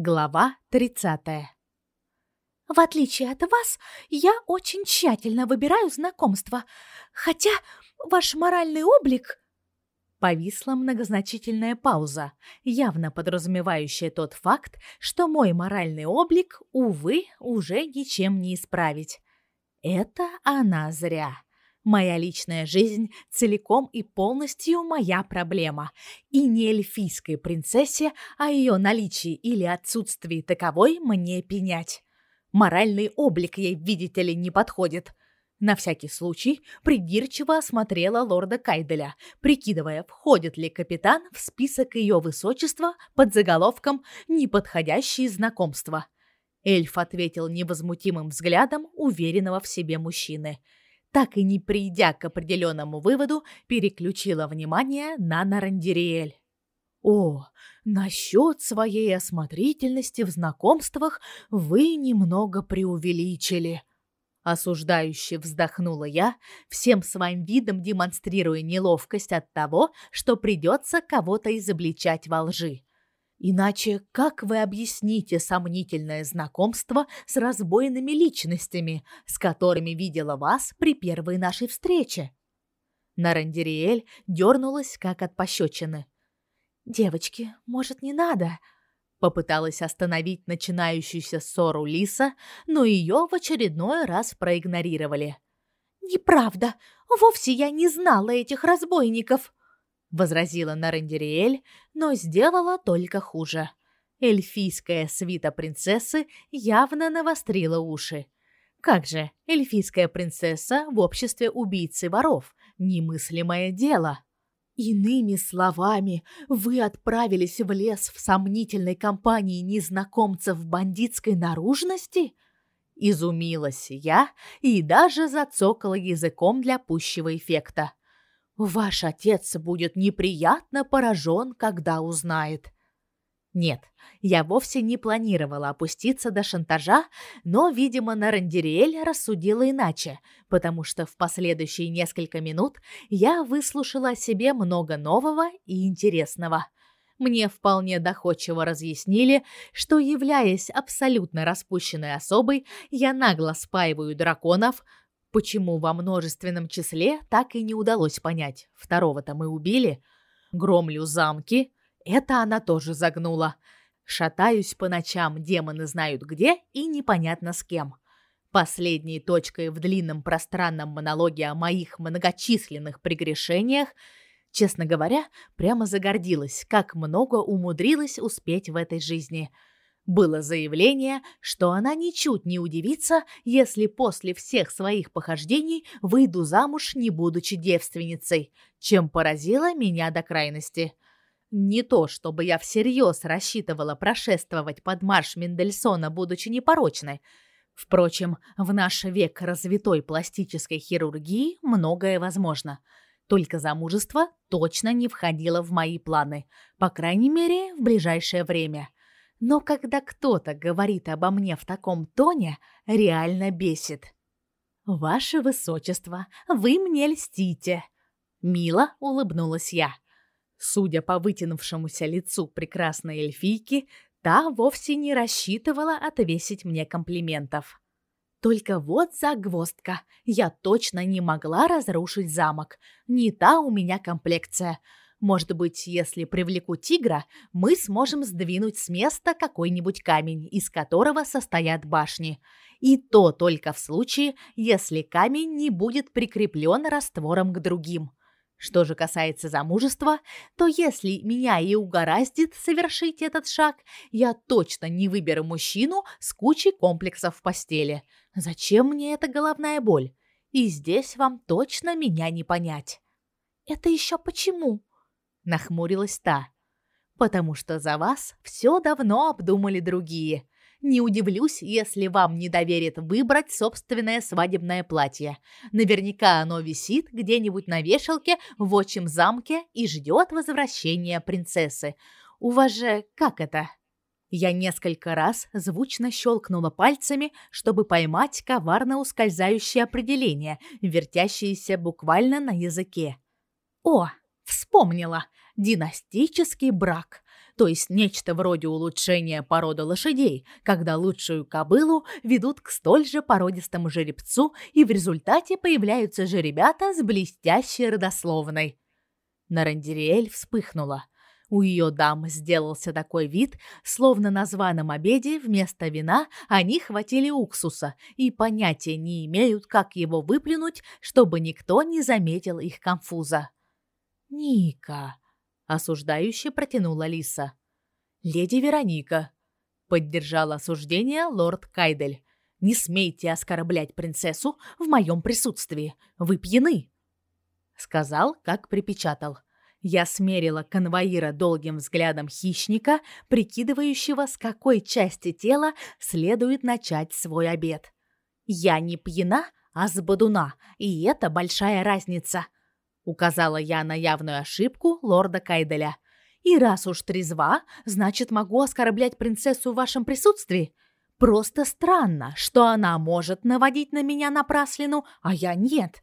Глава 30. В отличие от вас, я очень тщательно выбираю знакомства, хотя ваш моральный облик Повисла многозначительная пауза, явно подразумевающая тот факт, что мой моральный облик, увы, уже ничем не исправить. Это она зря. Моя личная жизнь целиком и полностью моя проблема. И не эльфийской принцессе о ее наличии или отсутствии таковой мне пенять. Моральный облик ей, видите ли, не подходит. На всякий случай придирчиво осмотрела лорда Кайделя, прикидывая, входит ли капитан в список ее высочества под заголовком «Неподходящие знакомства». Эльф ответил невозмутимым взглядом уверенного в себе мужчины – так и не придя к определенному выводу, переключила внимание на Нарандириэль. О, насчет своей осмотрительности в знакомствах вы немного преувеличили. Осуждающе вздохнула я, всем своим видом демонстрируя неловкость от того, что придется кого-то изобличать во лжи. Иначе как вы объясните сомнительное знакомство с разбойными личностями, с которыми видела вас при первой нашей встрече? Нарандириэль дернулась, как от пощечины. «Девочки, может, не надо?» Попыталась остановить начинающуюся ссору Лиса, но ее в очередной раз проигнорировали. «Неправда! Вовсе я не знала этих разбойников!» Возразила Нарендериэль, но сделала только хуже. Эльфийская свита принцессы явно навострила уши. Как же, эльфийская принцесса в обществе убийцы воров немыслимое дело. Иными словами, вы отправились в лес в сомнительной компании незнакомцев бандитской наружности? Изумилась я и даже зацокала языком для пущего эффекта. Ваш отец будет неприятно поражен, когда узнает. Нет, я вовсе не планировала опуститься до шантажа, но, видимо, Нарандириэль рассудила иначе, потому что в последующие несколько минут я выслушала о себе много нового и интересного. Мне вполне доходчиво разъяснили, что, являясь абсолютно распущенной особой, я нагло спаиваю драконов, Почему во множественном числе так и не удалось понять? Второго-то мы убили. Громлю замки. Это она тоже загнула. Шатаюсь по ночам, демоны знают где и непонятно с кем. Последней точкой в длинном пространном монологе о моих многочисленных прегрешениях, честно говоря, прямо загордилась, как много умудрилась успеть в этой жизни – было заявление, что она ничуть не удивится, если после всех своих похождений выйду замуж, не будучи девственницей, чем поразило меня до крайности. Не то, чтобы я всерьез рассчитывала прошествовать под марш Мендельсона, будучи непорочной. Впрочем, в наш век развитой пластической хирургии многое возможно. Только замужество точно не входило в мои планы, по крайней мере, в ближайшее время – но когда кто-то говорит обо мне в таком тоне, реально бесит. Ваше высочество, вы мне льстите, мило улыбнулась я. Судя по вытянувшемуся лицу прекрасной эльфийки, та вовсе не рассчитывала отвесить мне комплиментов. Только вот загвоздка. Я точно не могла разрушить замок. Не та у меня комплекция. Может быть, если привлеку тигра, мы сможем сдвинуть с места какой-нибудь камень, из которого состоят башни. И то только в случае, если камень не будет прикреплен раствором к другим. Что же касается замужества, то если меня и угораздит совершить этот шаг, я точно не выберу мужчину с кучей комплексов в постели. Зачем мне эта головная боль? И здесь вам точно меня не понять. Это еще почему? Нахмурилась та. Потому что за вас все давно обдумали другие. Не удивлюсь, если вам не доверят выбрать собственное свадебное платье. Наверняка оно висит где-нибудь на вешалке в отчим замке и ждет возвращения принцессы. У вас же как это? Я несколько раз звучно щелкнула пальцами, чтобы поймать коварно ускользающее определение, вертящееся буквально на языке. О, вспомнила. Династический брак. то есть нечто вроде улучшения породы лошадей, когда лучшую кобылу ведут к столь же породистому жеребцу, и в результате появляются жеребята с блестящей родословной. Нарандириэль вспыхнула. У ее дам сделался такой вид, словно на званом обеде вместо вина они хватили уксуса и понятия не имеют, как его выплюнуть, чтобы никто не заметил их конфуза. «Ника!» — осуждающе протянула Лиса. «Леди Вероника!» — поддержал осуждение лорд Кайдель. «Не смейте оскорблять принцессу в моем присутствии. Вы пьяны!» Сказал, как припечатал. Я смерила конвоира долгим взглядом хищника, прикидывающего, с какой части тела следует начать свой обед. Я не пьяна, а с бодуна, и это большая разница указала я на явную ошибку лорда Кайделя. И раз уж трезва, значит, могу оскорблять принцессу в вашем присутствии. Просто странно, что она может наводить на меня напраслину, а я нет.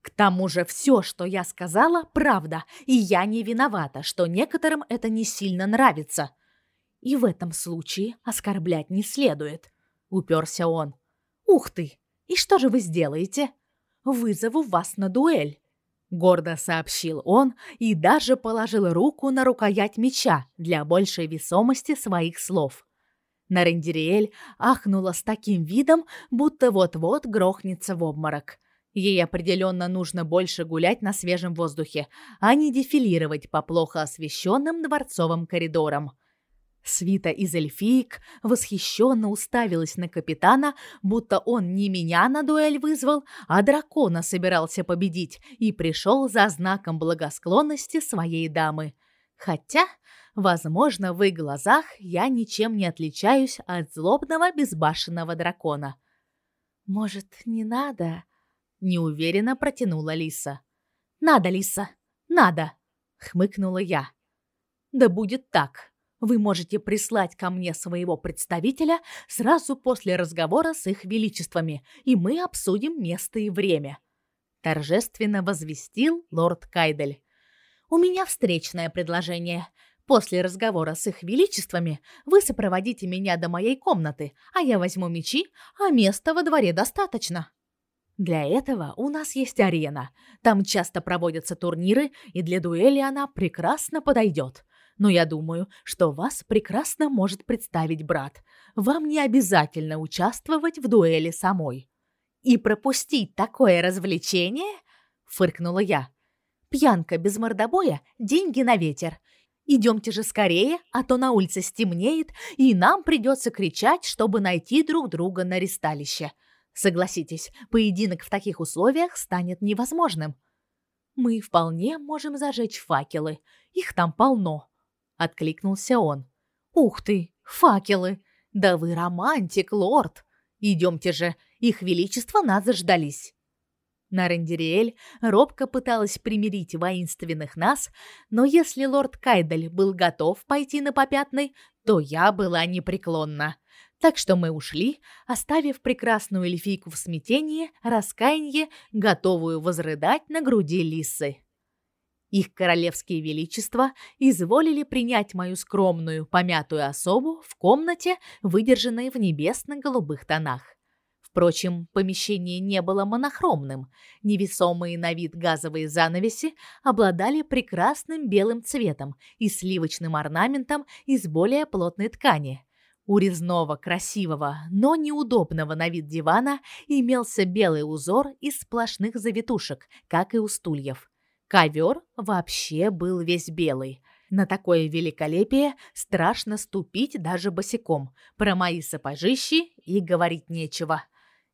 К тому же все, что я сказала, правда, и я не виновата, что некоторым это не сильно нравится. И в этом случае оскорблять не следует, уперся он. Ух ты! И что же вы сделаете? Вызову вас на дуэль гордо сообщил он и даже положил руку на рукоять меча для большей весомости своих слов. Нарендириэль ахнула с таким видом, будто вот-вот грохнется в обморок. Ей определенно нужно больше гулять на свежем воздухе, а не дефилировать по плохо освещенным дворцовым коридорам. Свита из эльфиек восхищенно уставилась на капитана, будто он не меня на дуэль вызвал, а дракона собирался победить и пришел за знаком благосклонности своей дамы. Хотя, возможно, в их глазах я ничем не отличаюсь от злобного безбашенного дракона. Может, не надо? неуверенно протянула Лиса. Надо, Лиса, надо, хмыкнула я. Да будет так. Вы можете прислать ко мне своего представителя сразу после разговора с их величествами, и мы обсудим место и время, торжественно возвестил лорд Кайдель. У меня встречное предложение. После разговора с их величествами вы сопроводите меня до моей комнаты, а я возьму мечи, а места во дворе достаточно. Для этого у нас есть арена. Там часто проводятся турниры, и для дуэли она прекрасно подойдет но я думаю, что вас прекрасно может представить брат. Вам не обязательно участвовать в дуэли самой. И пропустить такое развлечение? фыркнула я. Пьянка без мордобоя деньги на ветер. Идемте же скорее, а то на улице стемнеет, и нам придется кричать, чтобы найти друг друга на ристалище. Согласитесь, поединок в таких условиях станет невозможным. Мы вполне можем зажечь факелы. Их там полно откликнулся он. Ух ты, факелы! Да вы романтик, лорд. Идемте же, их величество нас заждались. Нарендериэль робко пыталась примирить воинственных нас, но если лорд Кайдель был готов пойти на попятный, то я была непреклонна. Так что мы ушли, оставив прекрасную эльфийку в смятении, раскаяние, готовую возрыдать на груди лисы. Их королевские величества изволили принять мою скромную, помятую особу в комнате, выдержанной в небесно-голубых тонах. Впрочем, помещение не было монохромным. Невесомые на вид газовые занавеси обладали прекрасным белым цветом и сливочным орнаментом из более плотной ткани. У резного, красивого, но неудобного на вид дивана имелся белый узор из сплошных завитушек, как и у стульев. Ковер вообще был весь белый. На такое великолепие страшно ступить даже босиком. Про мои сапожищи и говорить нечего.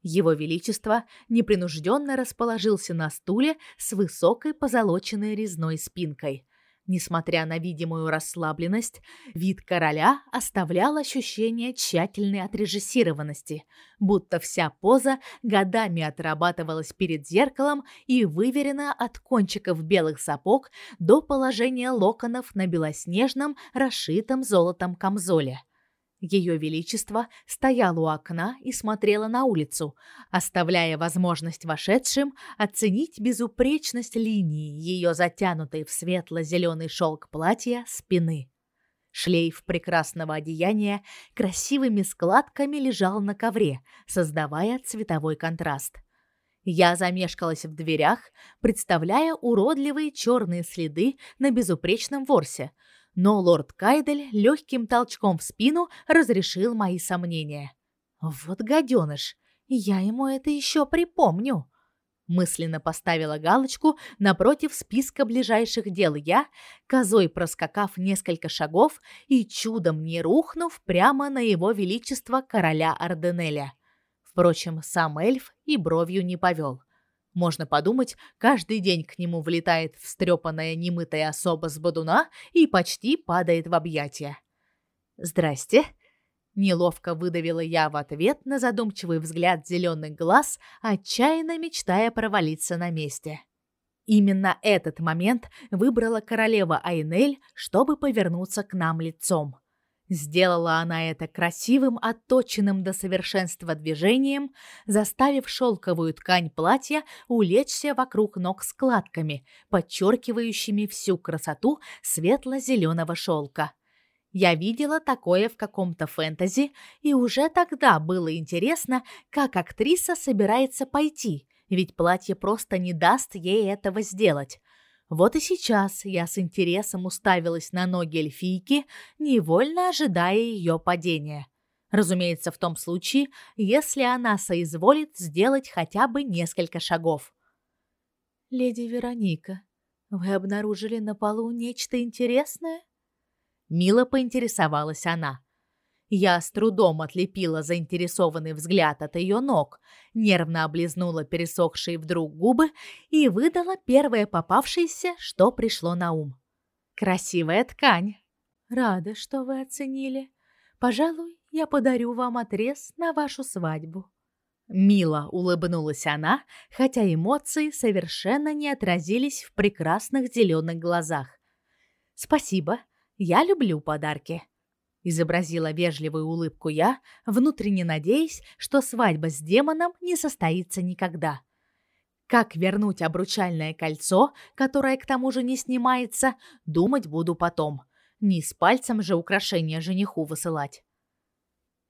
Его величество непринужденно расположился на стуле с высокой позолоченной резной спинкой. Несмотря на видимую расслабленность, вид короля оставлял ощущение тщательной отрежиссированности, будто вся поза годами отрабатывалась перед зеркалом и выверена от кончиков белых сапог до положения локонов на белоснежном, расшитом золотом камзоле. Ее величество стояло у окна и смотрело на улицу, оставляя возможность вошедшим оценить безупречность линии ее затянутой в светло зеленый шелк платья спины. Шлейф прекрасного одеяния красивыми складками лежал на ковре, создавая цветовой контраст. Я замешкалась в дверях, представляя уродливые черные следы на безупречном ворсе, но лорд Кайдель легким толчком в спину разрешил мои сомнения. Вот гаденыш, я ему это еще припомню. Мысленно поставила галочку напротив списка ближайших дел я, козой проскакав несколько шагов и чудом не рухнув прямо на его величество короля Арденеля. Впрочем, сам эльф и бровью не повел. Можно подумать, каждый день к нему влетает встрепанная немытая особа с бодуна и почти падает в объятия. «Здрасте!» Неловко выдавила я в ответ на задумчивый взгляд зеленых глаз, отчаянно мечтая провалиться на месте. Именно этот момент выбрала королева Айнель, чтобы повернуться к нам лицом. Сделала она это красивым, отточенным до совершенства движением, заставив шелковую ткань платья улечься вокруг ног складками, подчеркивающими всю красоту светло-зеленого шелка. Я видела такое в каком-то фэнтези, и уже тогда было интересно, как актриса собирается пойти, ведь платье просто не даст ей этого сделать. Вот и сейчас я с интересом уставилась на ноги эльфийки, невольно ожидая ее падения. Разумеется, в том случае, если она соизволит сделать хотя бы несколько шагов. Леди Вероника, вы обнаружили на полу нечто интересное? Мило поинтересовалась она. Я с трудом отлепила заинтересованный взгляд от ее ног, нервно облизнула пересохшие вдруг губы и выдала первое попавшееся, что пришло на ум. Красивая ткань. Рада, что вы оценили. Пожалуй, я подарю вам отрез на вашу свадьбу. Мило улыбнулась она, хотя эмоции совершенно не отразились в прекрасных зеленых глазах. Спасибо, я люблю подарки. Изобразила вежливую улыбку я, внутренне надеясь, что свадьба с демоном не состоится никогда. Как вернуть обручальное кольцо, которое к тому же не снимается, думать буду потом. Не с пальцем же украшение жениху высылать.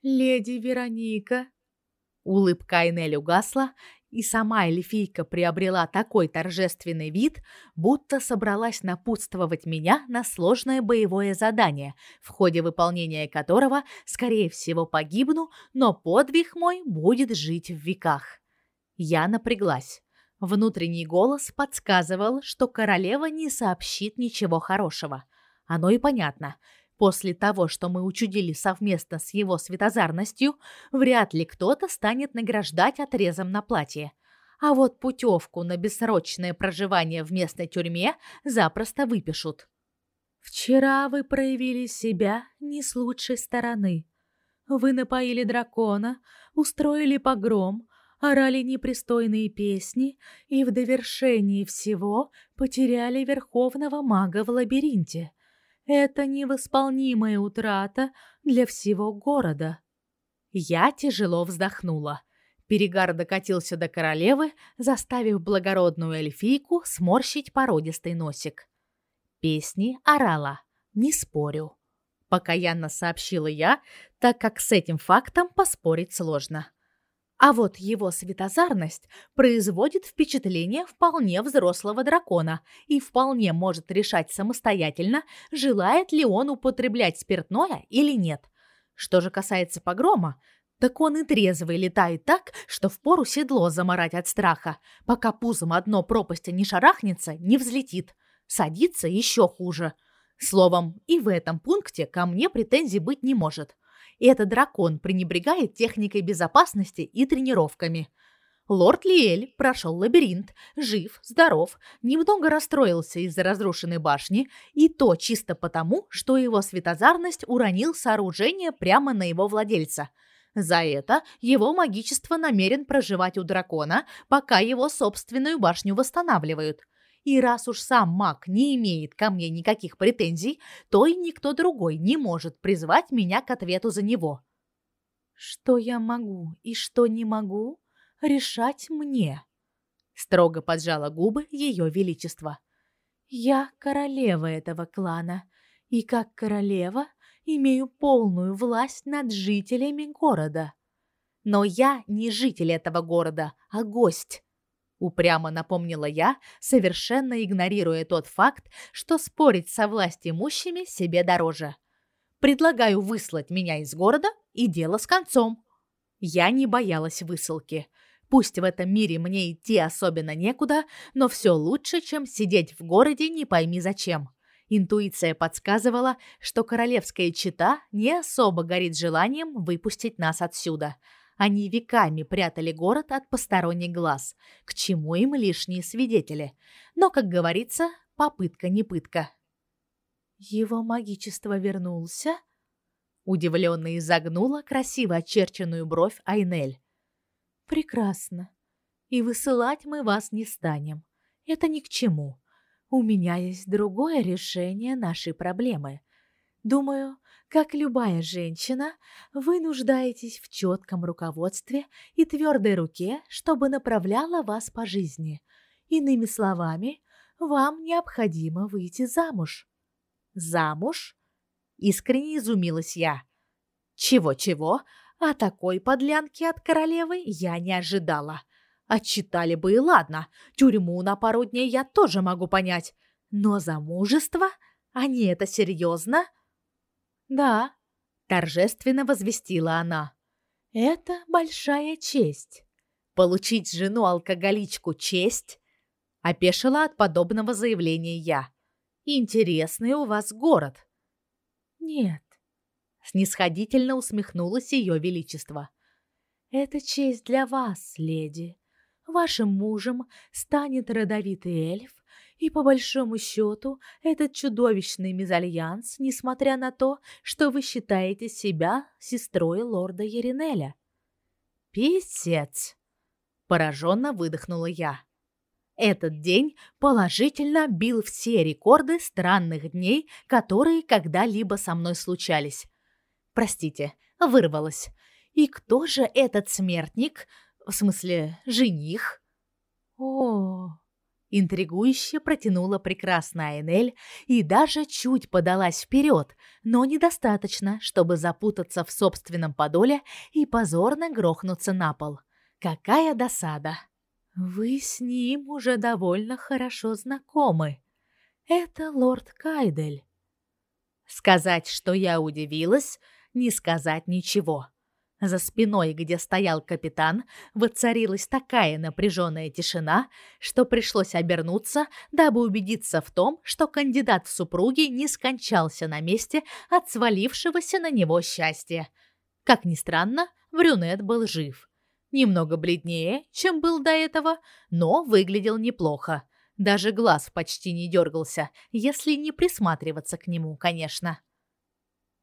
Леди Вероника, улыбка Айнель угасла, и сама эльфийка приобрела такой торжественный вид, будто собралась напутствовать меня на сложное боевое задание, в ходе выполнения которого, скорее всего, погибну, но подвиг мой будет жить в веках. Я напряглась. Внутренний голос подсказывал, что королева не сообщит ничего хорошего. Оно и понятно. После того, что мы учудили совместно с его светозарностью, вряд ли кто-то станет награждать отрезом на платье. А вот путевку на бессрочное проживание в местной тюрьме запросто выпишут. Вчера вы проявили себя не с лучшей стороны. Вы напоили дракона, устроили погром, орали непристойные песни и в довершении всего потеряли верховного мага в лабиринте. Это невосполнимая утрата для всего города. Я тяжело вздохнула. Перегар докатился до королевы, заставив благородную эльфийку сморщить породистый носик. Песни орала, не спорю. Покаянно сообщила я, так как с этим фактом поспорить сложно. А вот его светозарность производит впечатление вполне взрослого дракона и вполне может решать самостоятельно, желает ли он употреблять спиртное или нет. Что же касается погрома, так он и трезвый летает так, что впору седло заморать от страха, пока пузом одно пропасть не шарахнется, не взлетит. Садится еще хуже. Словом, и в этом пункте ко мне претензий быть не может. Этот дракон пренебрегает техникой безопасности и тренировками. Лорд Лиэль прошел лабиринт, жив, здоров, немного расстроился из-за разрушенной башни, и то чисто потому, что его светозарность уронил сооружение прямо на его владельца. За это его магичество намерен проживать у дракона, пока его собственную башню восстанавливают. И раз уж сам маг не имеет ко мне никаких претензий, то и никто другой не может призвать меня к ответу за него. Что я могу и что не могу, решать мне. Строго поджала губы ее величество. Я королева этого клана, И как королева имею полную власть над жителями города. Но я не житель этого города, а гость. Упрямо напомнила я, совершенно игнорируя тот факт, что спорить со властимущими себе дороже. Предлагаю выслать меня из города, и дело с концом. Я не боялась высылки. Пусть в этом мире мне идти особенно некуда, но все лучше, чем сидеть в городе не пойми зачем. Интуиция подсказывала, что королевская чета не особо горит желанием выпустить нас отсюда. Они веками прятали город от посторонних глаз. К чему им лишние свидетели? Но, как говорится, попытка не пытка. Его магичество вернулся? Удивленно изогнула красиво очерченную бровь Айнель. Прекрасно. И высылать мы вас не станем. Это ни к чему. У меня есть другое решение нашей проблемы. Думаю, как любая женщина, вы нуждаетесь в четком руководстве и твердой руке, чтобы направляла вас по жизни. Иными словами, вам необходимо выйти замуж. Замуж? Искренне изумилась я. Чего-чего, а такой подлянки от королевы я не ожидала. Отчитали бы и ладно, тюрьму на пару дней я тоже могу понять. Но замужество? Они это серьезно? Да, торжественно возвестила она. Это большая честь. Получить жену-алкоголичку честь? Опешила от подобного заявления я. Интересный у вас город. Нет. Снисходительно усмехнулось ее величество. Это честь для вас, леди. Вашим мужем станет родовитый эльф, и по большому счету этот чудовищный мезальянс, несмотря на то, что вы считаете себя сестрой лорда Еринеля. Писец! Пораженно выдохнула я. Этот день положительно бил все рекорды странных дней, которые когда-либо со мной случались. Простите, вырвалась. И кто же этот смертник, в смысле, жених? О, интригующе протянула прекрасная Энель и даже чуть подалась вперед, но недостаточно, чтобы запутаться в собственном подоле и позорно грохнуться на пол. Какая досада. Вы с ним уже довольно хорошо знакомы. Это лорд Кайдель. Сказать, что я удивилась, не сказать ничего. За спиной, где стоял капитан, воцарилась такая напряженная тишина, что пришлось обернуться, дабы убедиться в том, что кандидат в супруги не скончался на месте от свалившегося на него счастья. Как ни странно, брюнет был жив. Немного бледнее, чем был до этого, но выглядел неплохо. Даже глаз почти не дергался, если не присматриваться к нему, конечно.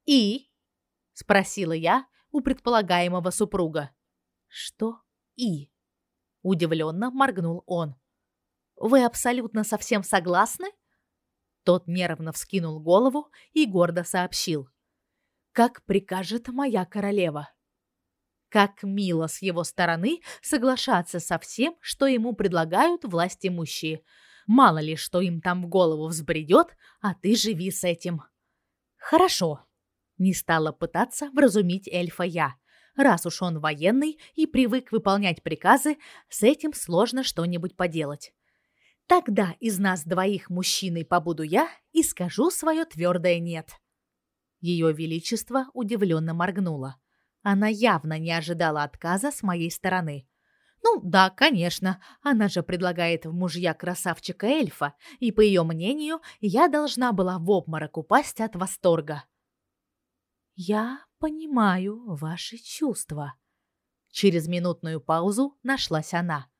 «И?» — спросила я, — у предполагаемого супруга. Что и? Удивленно моргнул он. Вы абсолютно совсем согласны? Тот нервно вскинул голову и гордо сообщил: "Как прикажет моя королева". Как мило с его стороны соглашаться со всем, что ему предлагают власть имущие. Мало ли, что им там в голову взбредет, а ты живи с этим. Хорошо, не стала пытаться вразумить эльфа я. Раз уж он военный и привык выполнять приказы, с этим сложно что-нибудь поделать. Тогда из нас двоих мужчиной побуду я и скажу свое твердое «нет». Ее Величество удивленно моргнуло. Она явно не ожидала отказа с моей стороны. Ну да, конечно, она же предлагает в мужья красавчика-эльфа, и, по ее мнению, я должна была в обморок упасть от восторга. Я понимаю ваши чувства. Через минутную паузу нашлась она.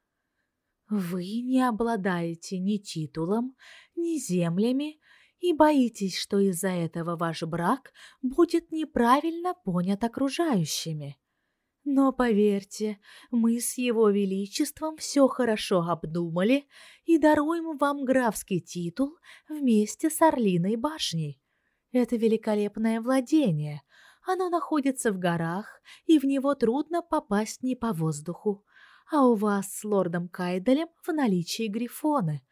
Вы не обладаете ни титулом, ни землями и боитесь, что из-за этого ваш брак будет неправильно понят окружающими. Но поверьте, мы с его величеством все хорошо обдумали и даруем вам графский титул вместе с Орлиной башней. Это великолепное владение, оно находится в горах, и в него трудно попасть не по воздуху. А у вас с лордом Кайделем в наличии грифоны.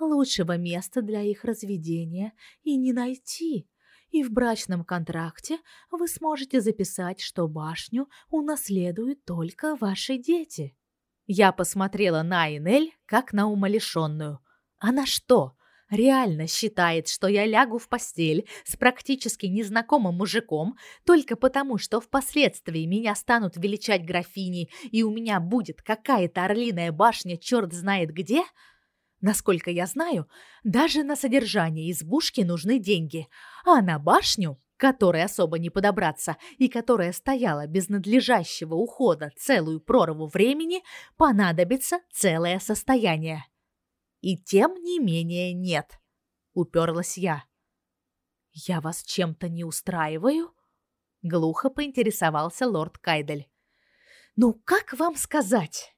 Лучшего места для их разведения и не найти. и в брачном контракте вы сможете записать, что башню унаследуют только ваши дети. Я посмотрела на Инель как на умалишенную. Она что, реально считает, что я лягу в постель с практически незнакомым мужиком только потому, что впоследствии меня станут величать графиней и у меня будет какая-то орлиная башня черт знает где? Насколько я знаю, даже на содержание избушки нужны деньги, а на башню, которой особо не подобраться и которая стояла без надлежащего ухода целую прорву времени, понадобится целое состояние. И тем не менее нет. Уперлась я. Я вас чем-то не устраиваю? Глухо поинтересовался лорд Кайдель. Ну, как вам сказать?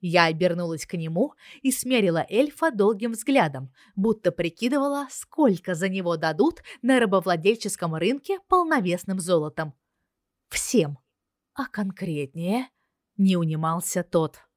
Я обернулась к нему и смерила эльфа долгим взглядом, будто прикидывала, сколько за него дадут на рабовладельческом рынке полновесным золотом. Всем. А конкретнее не унимался тот.